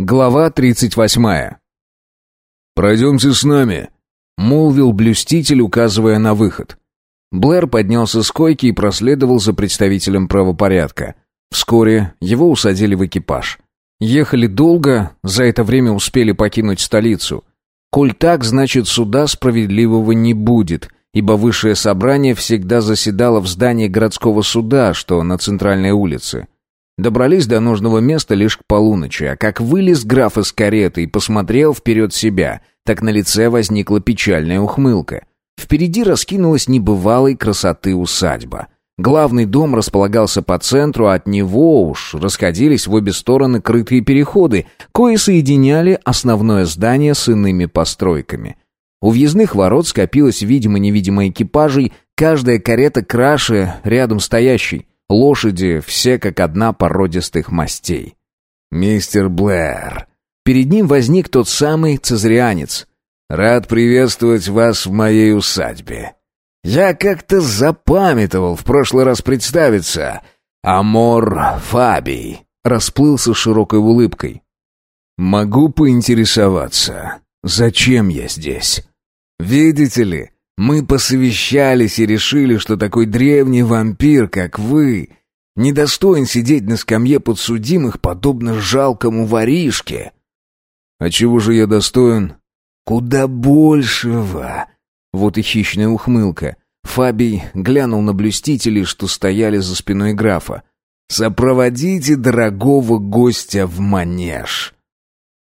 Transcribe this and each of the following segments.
Глава 38. «Пройдемте с нами», — молвил блюститель, указывая на выход. Блэр поднялся с койки и проследовал за представителем правопорядка. Вскоре его усадили в экипаж. Ехали долго, за это время успели покинуть столицу. Коль так, значит, суда справедливого не будет, ибо высшее собрание всегда заседало в здании городского суда, что на центральной улице. Добрались до нужного места лишь к полуночи, а как вылез граф из кареты и посмотрел вперед себя, так на лице возникла печальная ухмылка. Впереди раскинулась небывалой красоты усадьба. Главный дом располагался по центру, а от него уж расходились в обе стороны крытые переходы, кои соединяли основное здание с иными постройками. У въездных ворот скопилось видимо-невидимо экипажей, каждая карета краше рядом стоящей. Лошади все как одна породистых мастей. «Мистер Блэр». Перед ним возник тот самый цезарианец. «Рад приветствовать вас в моей усадьбе. Я как-то запамятовал в прошлый раз представиться. Амор Фабий». Расплылся широкой улыбкой. «Могу поинтересоваться, зачем я здесь? Видите ли, мы посовещались и решили, что такой древний вампир, как вы, недостоин сидеть на скамье подсудимых, подобно жалкому воришке. А чего же я достоин? Куда большего. Вот и хищная ухмылка. Фабий глянул на блюстителей, что стояли за спиной графа. «Сопроводите дорогого гостя в манеж».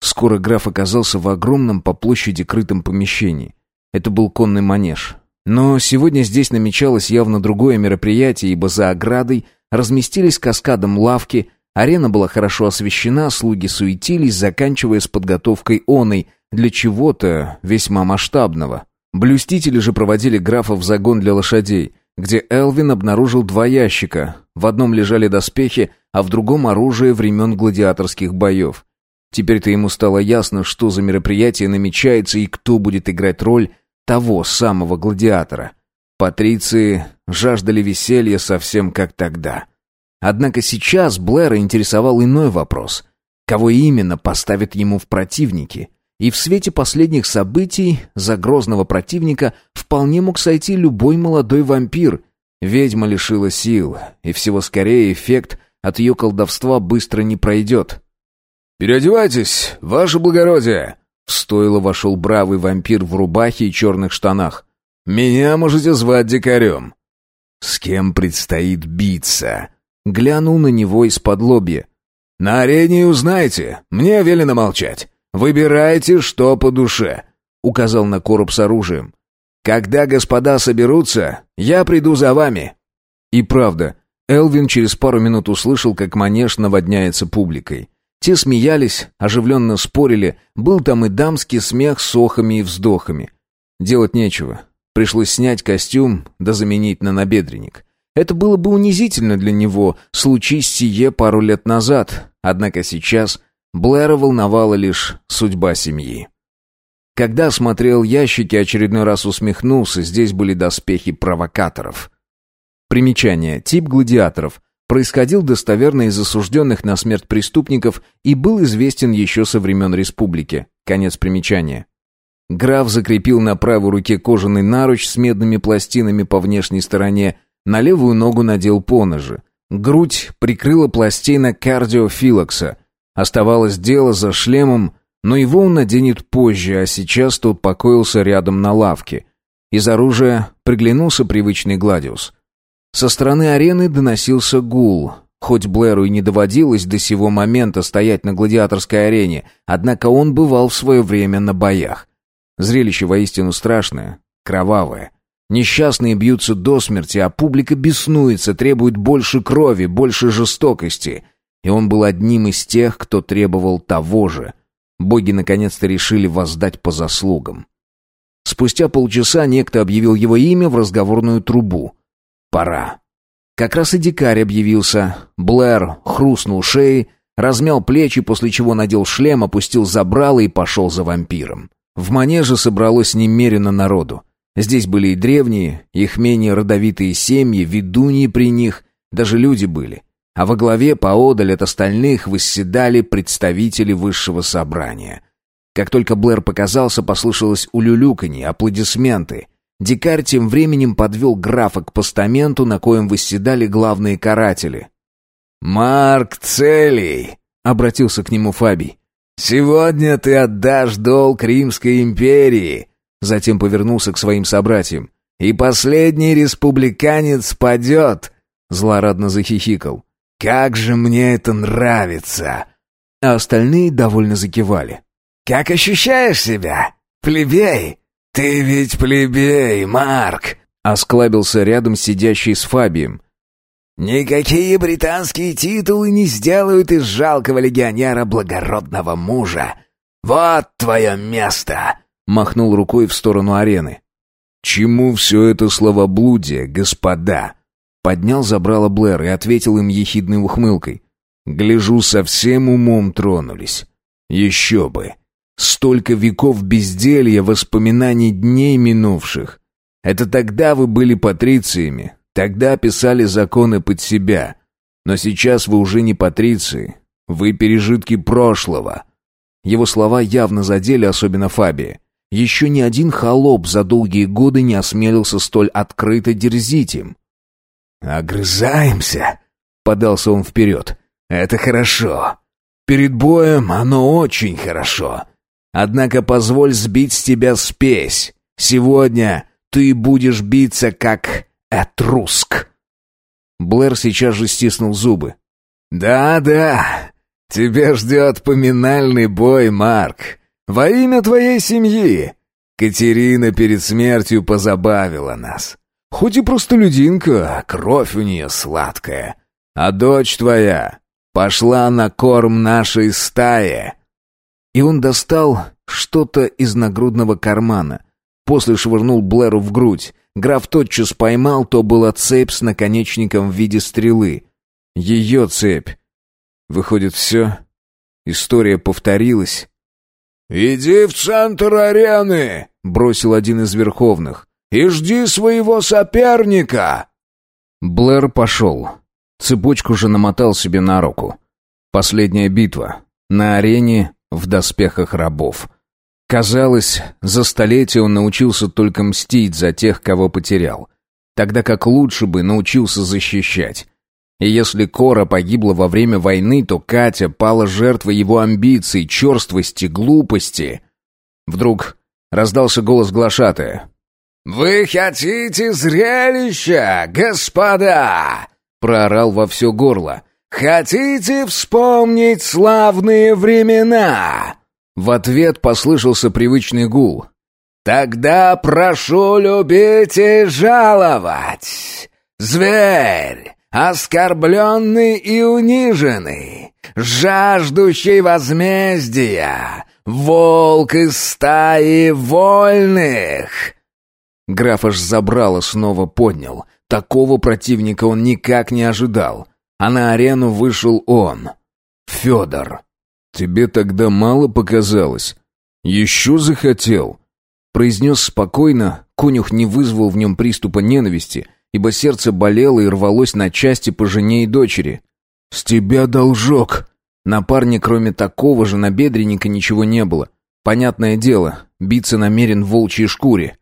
Скоро граф оказался в огромном по площади крытом помещении. Это был конный манеж. Но сегодня здесь намечалось явно другое мероприятие, ибо за оградой разместились каскадом лавки, арена была хорошо освещена, слуги суетились, заканчивая с подготовкой оной для чего-то весьма масштабного. Блюстители же проводили графа в загон для лошадей, где Элвин обнаружил два ящика. В одном лежали доспехи, а в другом оружие времен гладиаторских боев. Теперь-то ему стало ясно, что за мероприятие намечается и кто будет играть роль того самого гладиатора. Патриции жаждали веселья совсем как тогда. Однако сейчас Блэра интересовал иной вопрос. Кого именно поставят ему в противники? И в свете последних событий за грозного противника вполне мог сойти любой молодой вампир. Ведьма лишила сил, и всего скорее эффект от ее колдовства быстро не пройдет. «Переодевайтесь, ваше благородие!» В стойло вошел бравый вампир в рубахе и черных штанах. «Меня можете звать дикарем». «С кем предстоит биться?» Глянул на него из-под лобья. «На арене узнаете. Мне велено молчать. Выбирайте, что по душе», — указал на короб с оружием. «Когда господа соберутся, я приду за вами». И правда, Элвин через пару минут услышал, как манеж наводняется публикой. Те смеялись, оживленно спорили, был там и дамский смех с охами и вздохами. Делать нечего. Пришлось снять костюм да заменить на набедренник. Это было бы унизительно для него, случись сие пару лет назад. Однако сейчас Блэра волновала лишь судьба семьи. Когда смотрел ящики, очередной раз усмехнулся, здесь были доспехи провокаторов. Примечание. Тип гладиаторов происходил достоверно из осужденных на смерть преступников и был известен еще со времен республики. Конец примечания. Граф закрепил на правой руке кожаный наруч с медными пластинами по внешней стороне, на левую ногу надел поножи. Грудь прикрыла пластина кардиофилокса. Оставалось дело за шлемом, но его он наденет позже, а сейчас тот покоился рядом на лавке. Из оружия приглянулся привычный гладиус. Со стороны арены доносился гул. Хоть Блэру и не доводилось до сего момента стоять на гладиаторской арене, однако он бывал в свое время на боях. Зрелище воистину страшное, кровавое. Несчастные бьются до смерти, а публика беснуется, требует больше крови, больше жестокости. И он был одним из тех, кто требовал того же. Боги наконец-то решили воздать по заслугам. Спустя полчаса некто объявил его имя в разговорную трубу — Пора. Как раз и дикарь объявился. Блэр хрустнул шеей, размял плечи, после чего надел шлем, опустил забрало и пошел за вампиром. В манеже собралось немерено народу. Здесь были и древние, их менее родовитые семьи, ведуньи при них, даже люди были. а во главе поодаль от остальных восседали представители высшего собрания. Как только Блэр показался, послышалось улюлюканье, аплодисменты. Дикарь тем временем подвел графа к постаменту, на коем восседали главные каратели. «Марк Целий!» — обратился к нему Фабий. «Сегодня ты отдашь долг Римской империи!» Затем повернулся к своим собратьям. «И последний республиканец падет!» Злорадно захихикал. «Как же мне это нравится!» А остальные довольно закивали. «Как ощущаешь себя, плебей?» «Ты ведь плебей, Марк!» — осклабился рядом сидящий с Фабием. «Никакие британские титулы не сделают из жалкого легионера благородного мужа. Вот твое место!» — махнул рукой в сторону арены. «Чему все это словоблудие, господа?» Поднял забрало Блэр и ответил им ехидной ухмылкой. «Гляжу, совсем умом тронулись. Еще бы!» Столько веков безделья, воспоминаний дней минувших. Это тогда вы были патрициями, тогда писали законы под себя. Но сейчас вы уже не патриции, вы пережитки прошлого. Его слова явно задели особенно Фабия. Еще ни один холоп за долгие годы не осмелился столь открыто дерзить им. «Огрызаемся!» — подался он вперед. «Это хорошо. Перед боем оно очень хорошо. Однако позволь сбить с тебя спесь. Сегодня ты будешь биться как этруск». Блэр сейчас же стиснул зубы. «Да-да, тебя ждет поминальный бой, Марк. Во имя твоей семьи. Катерина перед смертью позабавила нас. Хоть и простолюдинка, кровь у нее сладкая. А дочь твоя пошла на корм нашей стае. И он достал что-то из нагрудного кармана. После швырнул Блэру в грудь. Граф тотчас поймал, то была цепь с наконечником в виде стрелы. Ее цепь. Выходит, все? История повторилась. «Иди в центр арены!» — бросил один из верховных. «И жди своего соперника!» Блэр пошел. Цепочку же намотал себе на руку. Последняя битва. На арене в доспехах рабов. Казалось, за столетие он научился только мстить за тех, кого потерял, тогда как лучше бы научился защищать. И если Кора погибла во время войны, то Катя пала жертвой его амбиций, черствости, глупости. Вдруг раздался голос глашатая. «Вы хотите зрелища, господа?» проорал во все горло. «Хотите вспомнить славные времена?» В ответ послышался привычный гул. «Тогда прошу любить и жаловать! Зверь, оскорбленный и униженный, жаждущий возмездия, волк из стаи вольных!» Граф аж забрало снова поднял. Такого противника он никак не ожидал а на арену вышел он, Федор. «Тебе тогда мало показалось? Еще захотел?» Произнес спокойно, конюх не вызвал в нем приступа ненависти, ибо сердце болело и рвалось на части по жене и дочери. «С тебя должок!» На парне, кроме такого же набедренника, ничего не было. Понятное дело, биться намерен в волчьей шкуре.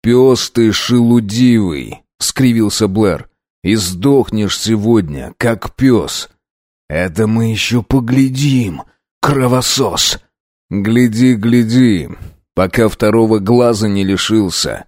«Пес ты шелудивый!» — скривился Блэр и сдохнешь сегодня, как пес. Это мы еще поглядим, кровосос. Гляди, гляди, пока второго глаза не лишился.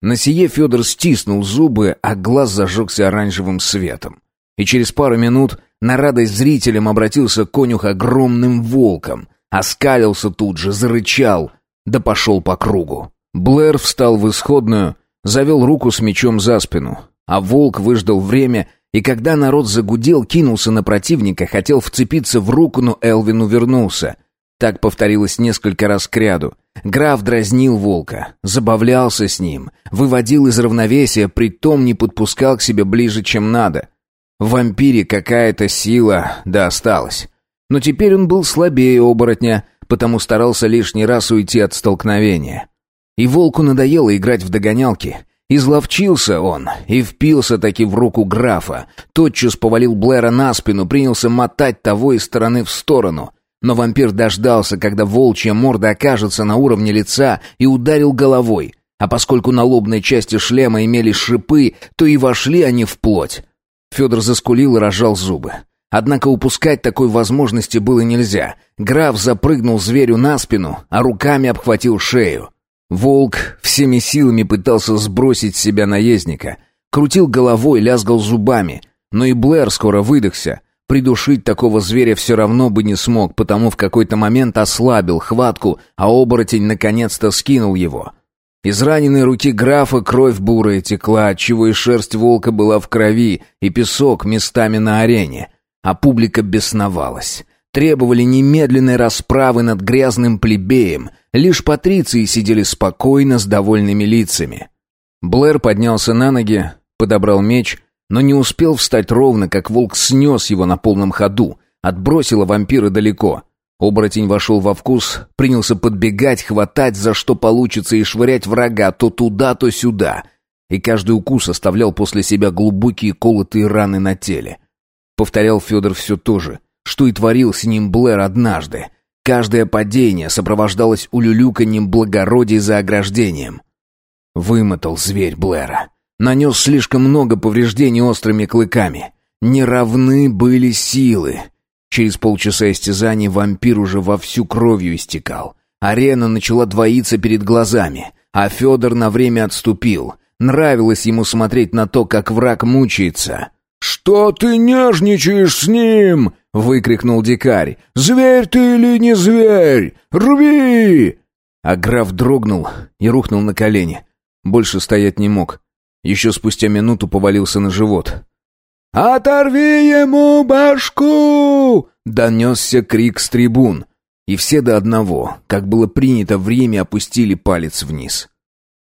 На сие Федор стиснул зубы, а глаз зажегся оранжевым светом. И через пару минут на радость зрителям обратился конюх огромным волком, оскалился тут же, зарычал, да пошел по кругу. Блэр встал в исходную, завел руку с мечом за спину. А волк выждал время, и когда народ загудел, кинулся на противника, хотел вцепиться в руку, но Элвин увернулся. Так повторилось несколько раз кряду. Граф дразнил волка, забавлялся с ним, выводил из равновесия, притом не подпускал к себе ближе, чем надо. В вампире какая-то сила, да осталась. Но теперь он был слабее оборотня, потому старался лишний раз уйти от столкновения. И волку надоело играть в догонялки — Изловчился он и впился таки в руку графа. Тотчас повалил Блэра на спину, принялся мотать того из стороны в сторону. Но вампир дождался, когда волчья морда окажется на уровне лица, и ударил головой. А поскольку на лобной части шлема имелись шипы, то и вошли они в плоть. Федор заскулил и разжал зубы. Однако упускать такой возможности было нельзя. Граф запрыгнул зверю на спину, а руками обхватил шею. Волк всеми силами пытался сбросить с себя наездника. Крутил головой, лязгал зубами. Но и Блэр скоро выдохся. Придушить такого зверя все равно бы не смог, потому в какой-то момент ослабил хватку, а оборотень наконец-то скинул его. Из раненой руки графа кровь бурая текла, отчего и шерсть волка была в крови, и песок местами на арене. А публика бесновалась. Требовали немедленной расправы над грязным плебеем. Лишь патриции сидели спокойно с довольными лицами. Блэр поднялся на ноги, подобрал меч, но не успел встать ровно, как волк снес его на полном ходу, отбросило вампира далеко — Оборотень вошел во вкус, принялся подбегать, хватать, за что получится, и швырять врага то туда, то сюда. И каждый укус оставлял после себя глубокие колотые раны на теле. Повторял Федор все то же, что и творил с ним Блэр однажды. Каждое падение сопровождалось улюлюканьем благородия за ограждением. Вымотал зверь Блэра. Нанес слишком много повреждений острыми клыками. Неравны были силы. Через полчаса истязаний вампир уже вовсю кровью истекал. Арена начала двоиться перед глазами, а Федор на время отступил. Нравилось ему смотреть на то, как враг мучается. «Что ты нежничаешь с ним?» — выкрикнул дикарь. «Зверь ты или не зверь? Рви!» А граф дрогнул и рухнул на колени. Больше стоять не мог. Еще спустя минуту повалился на живот. «Оторви ему башку!» — донесся крик с трибун. И все до одного, как было принято в Риме, опустили палец вниз.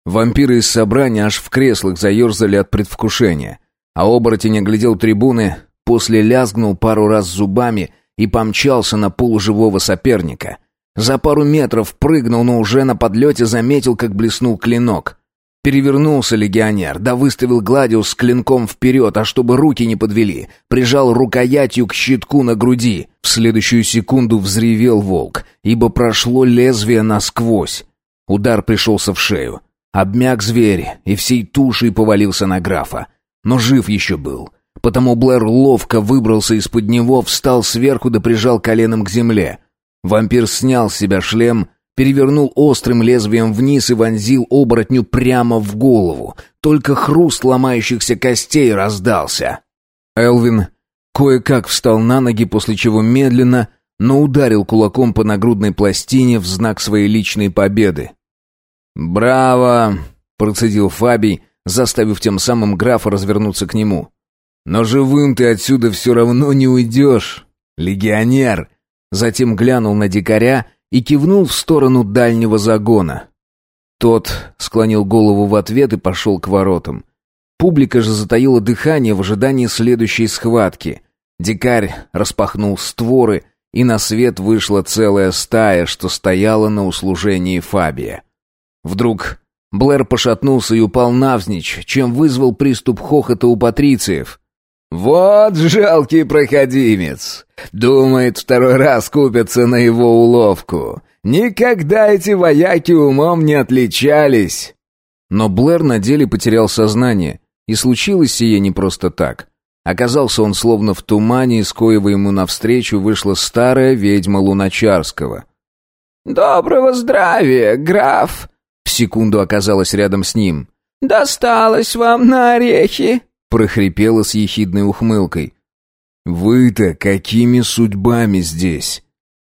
Вампиры из собрания аж в креслах заерзали от предвкушения. А оборотень оглядел трибуны, после лязгнул пару раз зубами и помчался на полуживого соперника. За пару метров прыгнул, но уже на подлете заметил, как блеснул клинок. Перевернулся легионер, да выставил Гладиус с клинком вперед, а чтобы руки не подвели, прижал рукоятью к щитку на груди. В следующую секунду взревел волк, ибо прошло лезвие насквозь. Удар пришелся в шею. Обмяк зверь и всей тушей повалился на графа. Но жив еще был. Потому Блэр ловко выбрался из-под него, встал сверху да прижал коленом к земле. Вампир снял с себя шлем перевернул острым лезвием вниз и вонзил оборотню прямо в голову. Только хруст ломающихся костей раздался. Элвин кое-как встал на ноги, после чего медленно, но ударил кулаком по нагрудной пластине в знак своей личной победы. «Браво!» — процедил Фабий, заставив тем самым графа развернуться к нему. «Но живым ты отсюда все равно не уйдешь, легионер!» Затем глянул на дикаря и кивнул в сторону дальнего загона. Тот склонил голову в ответ и пошел к воротам. Публика же затаила дыхание в ожидании следующей схватки. Дикарь распахнул створы, и на свет вышла целая стая, что стояла на услужении Фабия. Вдруг Блэр пошатнулся и упал навзничь, чем вызвал приступ хохота у патрициев. «Вот жалкий проходимец! Думает, второй раз купятся на его уловку. Никогда эти вояки умом не отличались!» Но Блэр на деле потерял сознание, и случилось сие не просто так. Оказался он словно в тумане, из коего ему навстречу вышла старая ведьма Луначарского. «Доброго здравия, граф!» В секунду оказалась рядом с ним. «Досталось вам на орехи!» Прохрипела с ехидной ухмылкой. «Вы-то какими судьбами здесь?»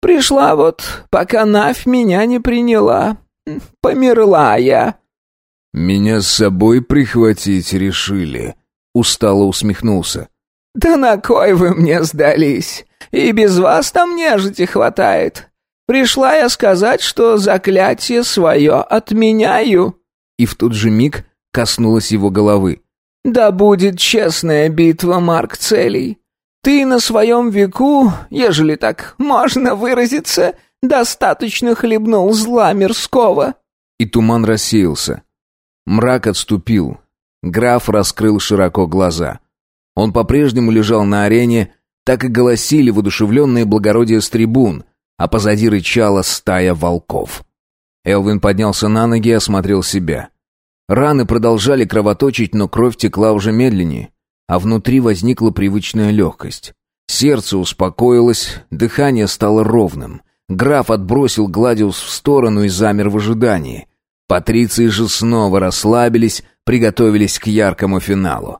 «Пришла вот, пока Навь меня не приняла. Померла я». «Меня с собой прихватить решили», — устало усмехнулся. «Да на кой вы мне сдались? И без вас там нежити хватает. Пришла я сказать, что заклятие свое отменяю». И в тот же миг коснулась его головы. Да будет честная битва, Марк Целей. Ты на своем веку, ежели так можно выразиться, достаточно хлебнул зла мирского». И туман рассеялся. Мрак отступил. Граф раскрыл широко глаза. Он по-прежнему лежал на арене, так и голосили воодушевленные благородия с трибун, а позади рычала стая волков. Элвин поднялся на ноги и осмотрел себя. Раны продолжали кровоточить, но кровь текла уже медленнее, а внутри возникла привычная легкость. Сердце успокоилось, дыхание стало ровным. Граф отбросил Гладиус в сторону и замер в ожидании. Патриции же снова расслабились, приготовились к яркому финалу.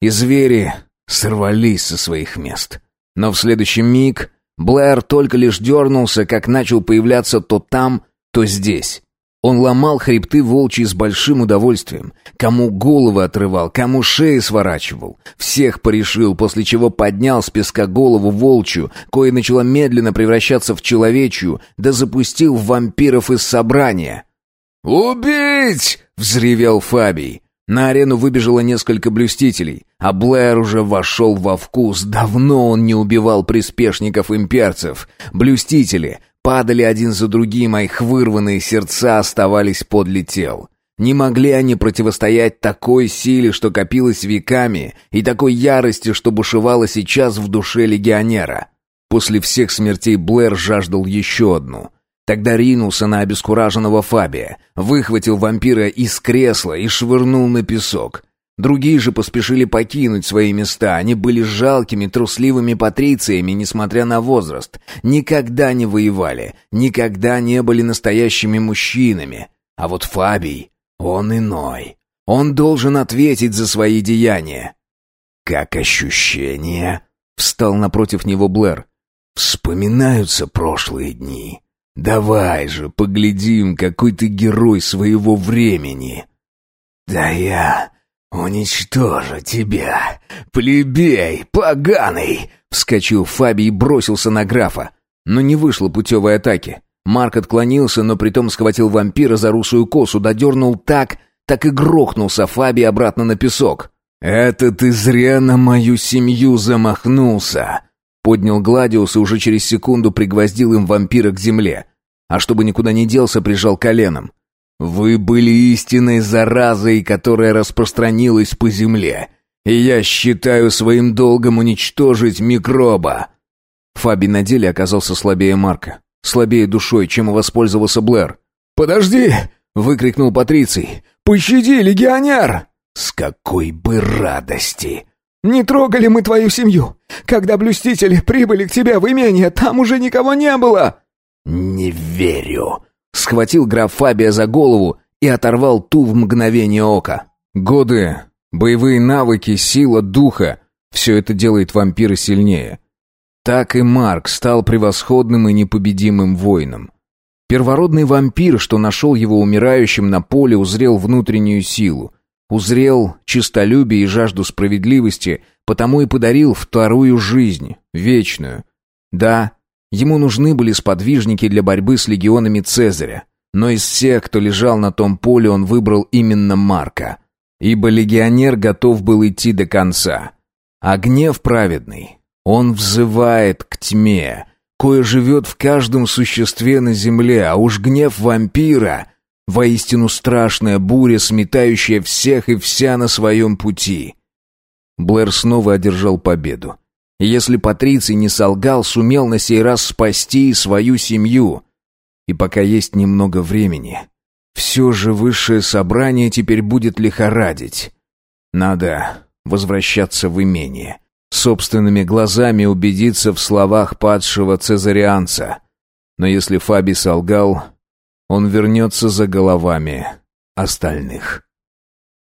И звери сорвались со своих мест. Но в следующий миг Блэр только лишь дернулся, как начал появляться то там, то здесь. Он ломал хребты волчьи с большим удовольствием. Кому головы отрывал, кому шеи сворачивал. Всех порешил, после чего поднял с песка голову волчью, кое начала медленно превращаться в человечью, да запустил в вампиров из собрания. «Убить!» — взревел Фабий. На арену выбежало несколько блюстителей, а Блэр уже вошел во вкус. Давно он не убивал приспешников-имперцев. Блюстители падали один за другим, а их вырванные сердца оставались подле тел. Не могли они противостоять такой силе, что копилась веками, и такой ярости, что бушевала сейчас в душе легионера. После всех смертей Блэр жаждал еще одну — Тогда ринулся на обескураженного Фабия, выхватил вампира из кресла и швырнул на песок. Другие же поспешили покинуть свои места. Они были жалкими, трусливыми патрициями, несмотря на возраст. Никогда не воевали, никогда не были настоящими мужчинами. А вот Фабий, он иной. Он должен ответить за свои деяния. «Как ощущение?» — встал напротив него Блэр. «Вспоминаются прошлые дни. Давай же, поглядим, какой ты герой своего времени. Да я уничтожу тебя, плебей, поганый, вскочил Фаби и бросился на графа. Но не вышло путевой атаки. Марк отклонился, но притом схватил вампира за русую косу, додернул так, так и грохнулся Фаби обратно на песок. «Это ты зря на мою семью замахнулся!» Поднял Гладиус и уже через секунду пригвоздил им вампира к земле. А чтобы никуда не делся, прижал коленом. «Вы были истинной заразой, которая распространилась по земле, и я считаю своим долгом уничтожить микроба». Фаби на деле оказался слабее Марка, слабее душой, чем воспользовался Блэр. «Подожди!» — выкрикнул Патриций. «Пощади, легионер!» «С какой бы радости!» «Не трогали мы твою семью. Когда блюстители прибыли к тебе в имение, там уже никого не было!» «Не верю!» Схватил граф Фабия за голову и оторвал ту в мгновение ока. Годы, боевые навыки, сила духа — все это делает вампира сильнее. Так и Марк стал превосходным и непобедимым воином. Первородный вампир, что нашел его умирающим на поле, узрел внутреннюю силу — Узрел чистолюбие и жажду справедливости, потому и подарил вторую жизнь, вечную. Да, ему нужны были сподвижники для борьбы с легионами Цезаря, но из всех, кто лежал на том поле, он выбрал именно Марка, ибо легионер готов был идти до конца. А гнев праведный, он взывает к тьме, кое живет в каждом существе на земле, а уж гнев вампира Воистину страшная буря, сметающая всех и вся на своем пути. Блэр снова одержал победу. И если Патриций не солгал, сумел на сей раз спасти свою семью. И пока есть немного времени, все же высшее собрание теперь будет лихорадить. Надо возвращаться в имение. Собственными глазами убедиться в словах падшего цезарианца. Но если Фаби солгал, он вернется за головами остальных.